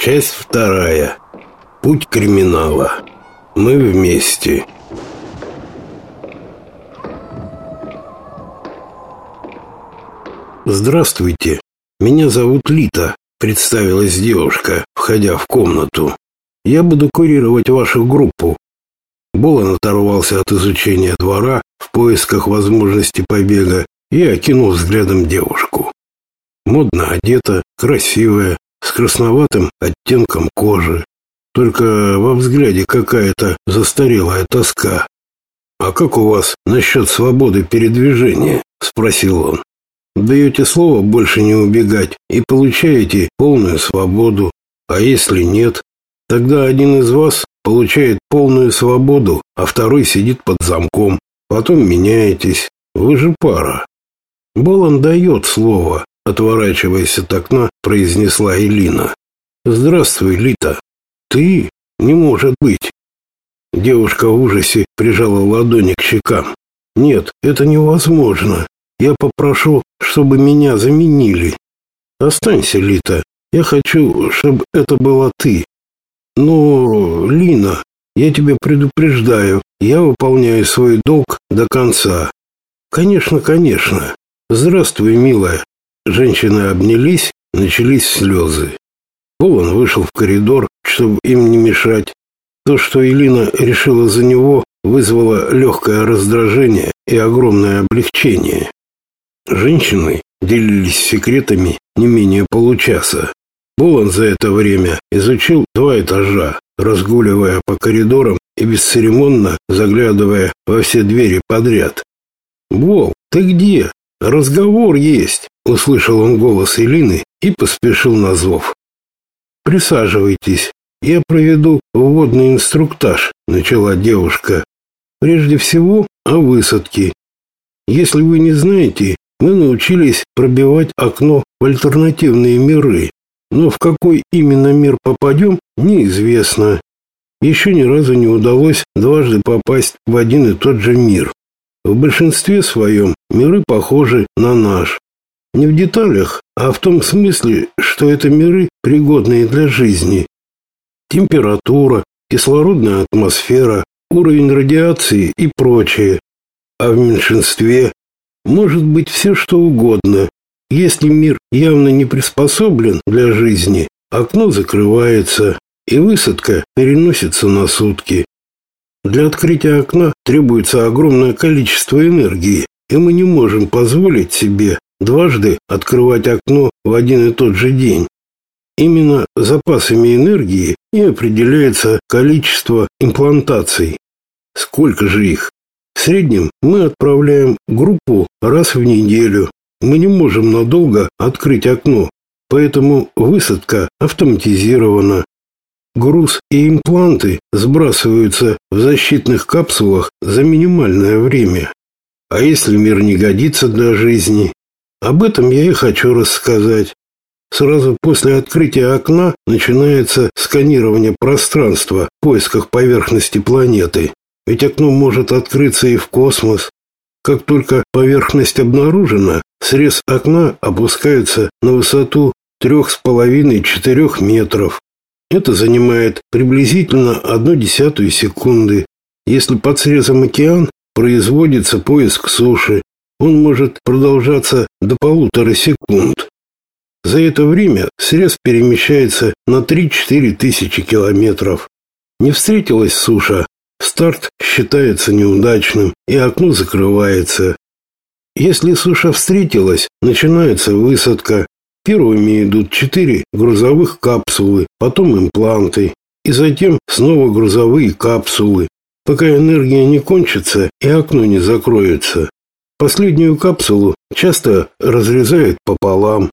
Часть вторая. Путь криминала. Мы вместе. Здравствуйте. Меня зовут Лита, представилась девушка, входя в комнату. Я буду курировать вашу группу. Болон оторвался от изучения двора в поисках возможности побега и окинул взглядом девушку. Модно одета, красивая, с красноватым оттенком кожи. Только во взгляде какая-то застарелая тоска. «А как у вас насчет свободы передвижения?» – спросил он. «Даете слово больше не убегать и получаете полную свободу. А если нет, тогда один из вас получает полную свободу, а второй сидит под замком. Потом меняетесь. Вы же пара». Болон дает слово, отворачиваясь от окна, произнесла Элина. «Здравствуй, Лита. Ты? Не может быть!» Девушка в ужасе прижала ладони к щекам. «Нет, это невозможно. Я попрошу, чтобы меня заменили. Останься, Лита. Я хочу, чтобы это была ты. Но, Лина, я тебя предупреждаю, я выполняю свой долг до конца. Конечно, конечно. Здравствуй, милая. Женщины обнялись, начались слезы. Полон вышел в коридор, чтобы им не мешать. То, что Элина решила за него, вызвало легкое раздражение и огромное облегчение. Женщины делились секретами не менее получаса. Болон за это время изучил два этажа, разгуливая по коридорам и бесцеремонно заглядывая во все двери подряд. «Бол, ты где? Разговор есть!» Услышал он голос Элины и поспешил на зов. «Присаживайтесь, я проведу вводный инструктаж», — начала девушка. «Прежде всего о высадке. Если вы не знаете, мы научились пробивать окно в альтернативные миры, но в какой именно мир попадем, неизвестно. Еще ни разу не удалось дважды попасть в один и тот же мир. В большинстве своем миры похожи на наш. Не в деталях, а в том смысле, что это миры, пригодные для жизни. Температура, кислородная атмосфера, уровень радиации и прочее. А в меньшинстве может быть все что угодно. Если мир явно не приспособлен для жизни, окно закрывается, и высадка переносится на сутки. Для открытия окна требуется огромное количество энергии, и мы не можем позволить себе дважды открывать окно в один и тот же день. Именно запасами энергии и определяется количество имплантаций. Сколько же их? В среднем мы отправляем группу раз в неделю. Мы не можем надолго открыть окно, поэтому высадка автоматизирована. Груз и импланты сбрасываются в защитных капсулах за минимальное время. А если мир не годится для жизни, об этом я и хочу рассказать. Сразу после открытия окна начинается сканирование пространства в поисках поверхности планеты. Ведь окно может открыться и в космос. Как только поверхность обнаружена, срез окна опускается на высоту 3,5-4 метров. Это занимает приблизительно одну десятую секунды. Если под срезом океан, производится поиск суши, он может продолжаться до полутора секунд. За это время срез перемещается на 3-4 тысячи километров. Не встретилась суша, старт считается неудачным, и окно закрывается. Если суша встретилась, начинается высадка. Первыми идут четыре грузовых капсулы, потом импланты, и затем снова грузовые капсулы, пока энергия не кончится и окно не закроется. Последнюю капсулу часто разрезают пополам.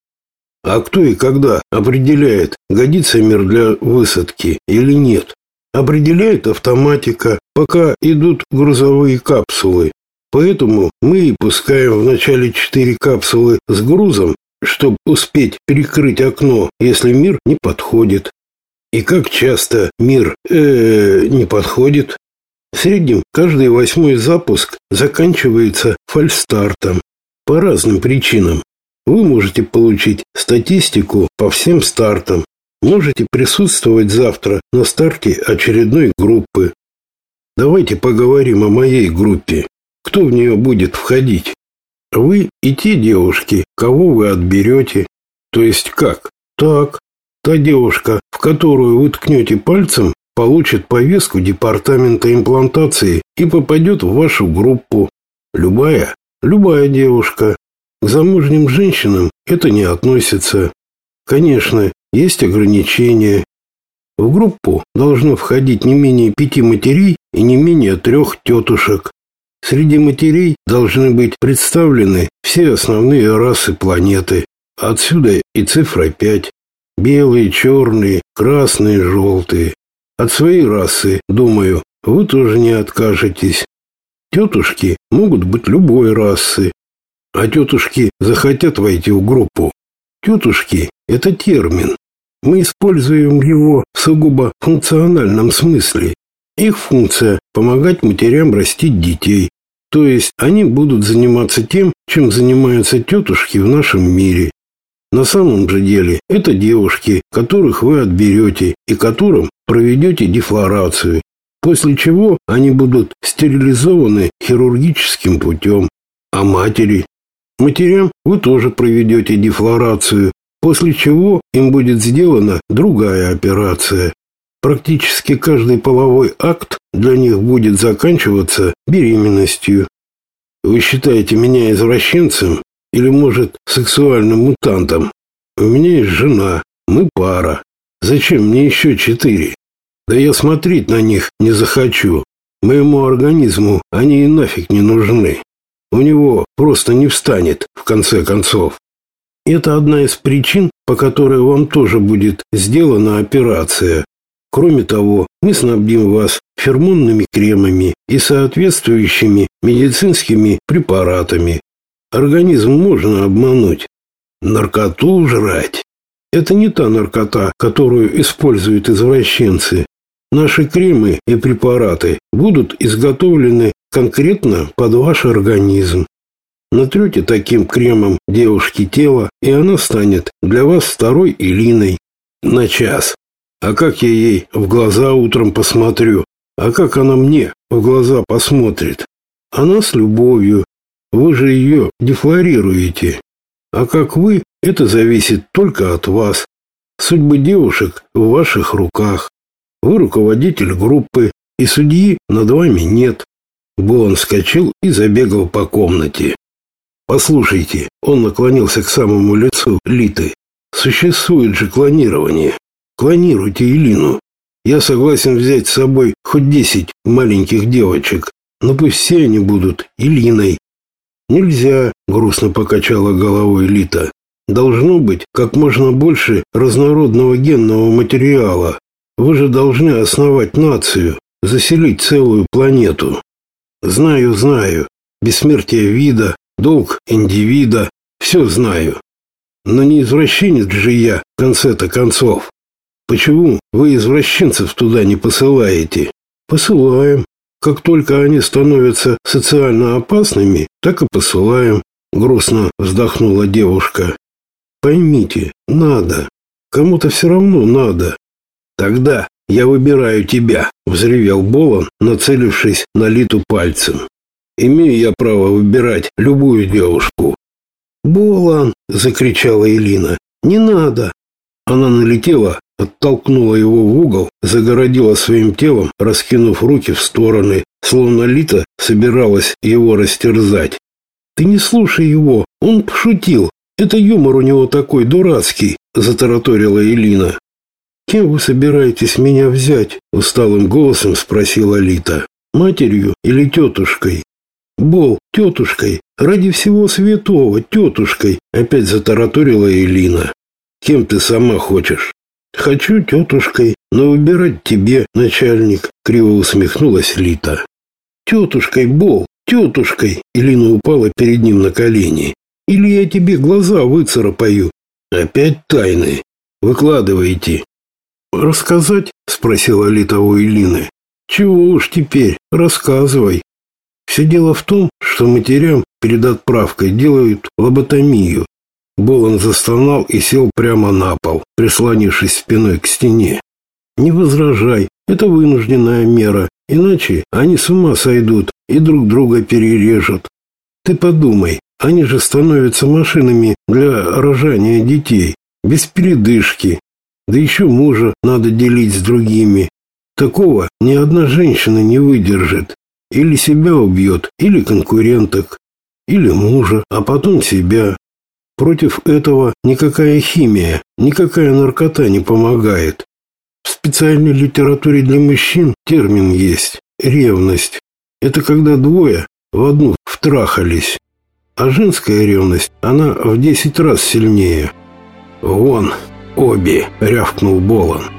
А кто и когда определяет, годится мир для высадки или нет? Определяет автоматика, пока идут грузовые капсулы. Поэтому мы и пускаем вначале четыре капсулы с грузом, чтобы успеть перекрыть окно, если мир не подходит. И как часто мир э, -э не подходит? В среднем каждый восьмой запуск заканчивается фальстартом по разным причинам. Вы можете получить статистику по всем стартам. можете присутствовать завтра на старте очередной группы. Давайте поговорим о моей группе. Кто в нее будет входить? Вы и те девушки, кого вы отберете. То есть как? Так, та девушка, в которую вы ткнете пальцем, получит повестку департамента имплантации и попадет в вашу группу. Любая, любая девушка. К замужним женщинам это не относится. Конечно, есть ограничения. В группу должно входить не менее пяти матерей и не менее трех тетушек. Среди матерей должны быть представлены все основные расы планеты. Отсюда и цифра 5. Белые, черные, красные, желтые. От своей расы, думаю, вы тоже не откажетесь. Тетушки могут быть любой расы. А тетушки захотят войти в группу. Тетушки – это термин. Мы используем его в сугубо функциональном смысле. Их функция – помогать матерям растить детей. То есть они будут заниматься тем, чем занимаются тетушки в нашем мире. На самом же деле это девушки, которых вы отберете и которым проведете дефлорацию, после чего они будут стерилизованы хирургическим путем. А матери? Матерям вы тоже проведете дефлорацию, после чего им будет сделана другая операция. Практически каждый половой акт для них будет заканчиваться беременностью. Вы считаете меня извращенцем или, может, сексуальным мутантом? У меня есть жена, мы пара. Зачем мне еще четыре? Да я смотреть на них не захочу. Моему организму они и нафиг не нужны. У него просто не встанет, в конце концов. Это одна из причин, по которой вам тоже будет сделана операция. Кроме того, мы снабдим вас фермонными кремами и соответствующими медицинскими препаратами. Организм можно обмануть. Наркоту жрать – это не та наркота, которую используют извращенцы. Наши кремы и препараты будут изготовлены конкретно под ваш организм. Натрете таким кремом девушке тело, и она станет для вас второй Илиной на час. А как я ей в глаза утром посмотрю? А как она мне в глаза посмотрит? Она с любовью. Вы же ее дефлорируете. А как вы, это зависит только от вас. Судьбы девушек в ваших руках. Вы руководитель группы, и судьи над вами нет. Болон вскочил и забегал по комнате. Послушайте, он наклонился к самому лицу Литы. Существует же клонирование. Клонируйте Илину. Я согласен взять с собой хоть десять маленьких девочек, но пусть все они будут Илиной. Нельзя, грустно покачала головой Лита. Должно быть как можно больше разнородного генного материала. Вы же должны основать нацию, заселить целую планету. Знаю, знаю. Бессмертие вида, долг индивида, все знаю. Но не извращенец же я, в конце-то концов. Почему вы извращенцев туда не посылаете? Посылаем. Как только они становятся социально опасными, так и посылаем. Грустно вздохнула девушка. Поймите, надо. Кому-то все равно надо. Тогда я выбираю тебя, взревел Болон, нацелившись на Литу пальцем. Имею я право выбирать любую девушку. «Болан!» — закричала Элина. «Не надо!» Она налетела, оттолкнула его в угол, загородила своим телом, раскинув руки в стороны, словно Лита собиралась его растерзать. «Ты не слушай его, он пошутил. Это юмор у него такой дурацкий», — затараторила Элина. «Кем вы собираетесь меня взять?» — усталым голосом спросила Лита. «Матерью или тетушкой?» Бол, тетушкой, ради всего святого, тетушкой, опять затараторила Элина. Кем ты сама хочешь? Хочу тетушкой, но выбирать тебе, начальник, криво усмехнулась Лита. Тетушкой, Бол, тетушкой, Элина упала перед ним на колени. Или я тебе глаза выцарапаю. Опять тайны. Выкладывайте. Рассказать? Спросила Лита у Элины. Чего уж теперь, рассказывай. Все дело в том, что матерям перед отправкой делают лоботомию. Болон застонал и сел прямо на пол, прислонившись спиной к стене. Не возражай, это вынужденная мера, иначе они с ума сойдут и друг друга перережут. Ты подумай, они же становятся машинами для рожания детей, без передышки. Да еще мужа надо делить с другими. Такого ни одна женщина не выдержит. Или себя убьет, или конкуренток, или мужа, а потом себя. Против этого никакая химия, никакая наркота не помогает. В специальной литературе для мужчин термин есть – ревность. Это когда двое в одну втрахались. А женская ревность, она в десять раз сильнее. «Вон, обе!» – рявкнул Болон.